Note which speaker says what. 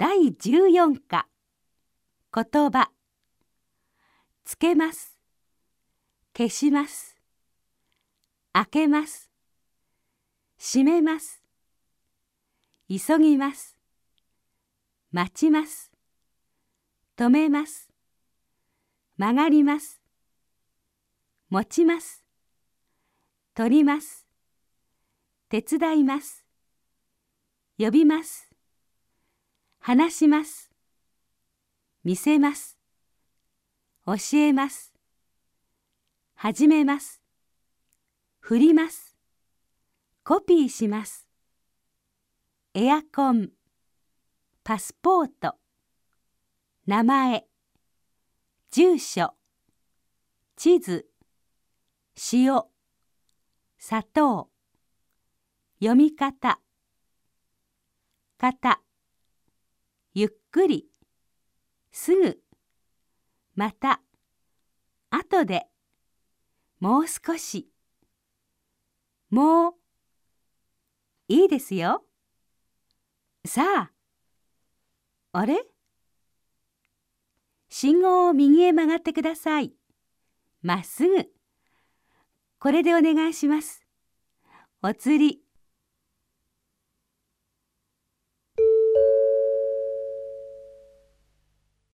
Speaker 1: 第14課。言葉。つけます。消します。開けます。閉めます。急ぎます。待ちます。止めます。曲がります。持ちます。取ります。手伝います。呼びます。話します。見せます。教えます。始めます。振ります。コピーします。エアコン。パスポート。名前。住所。地図。塩。砂糖。読み方。型。くり。すぐ。また。後で。もう少し。もう。いいですよ。さあ。あれ？信号を右へ曲がってください。まっすぐ。これでお願いします。お釣り。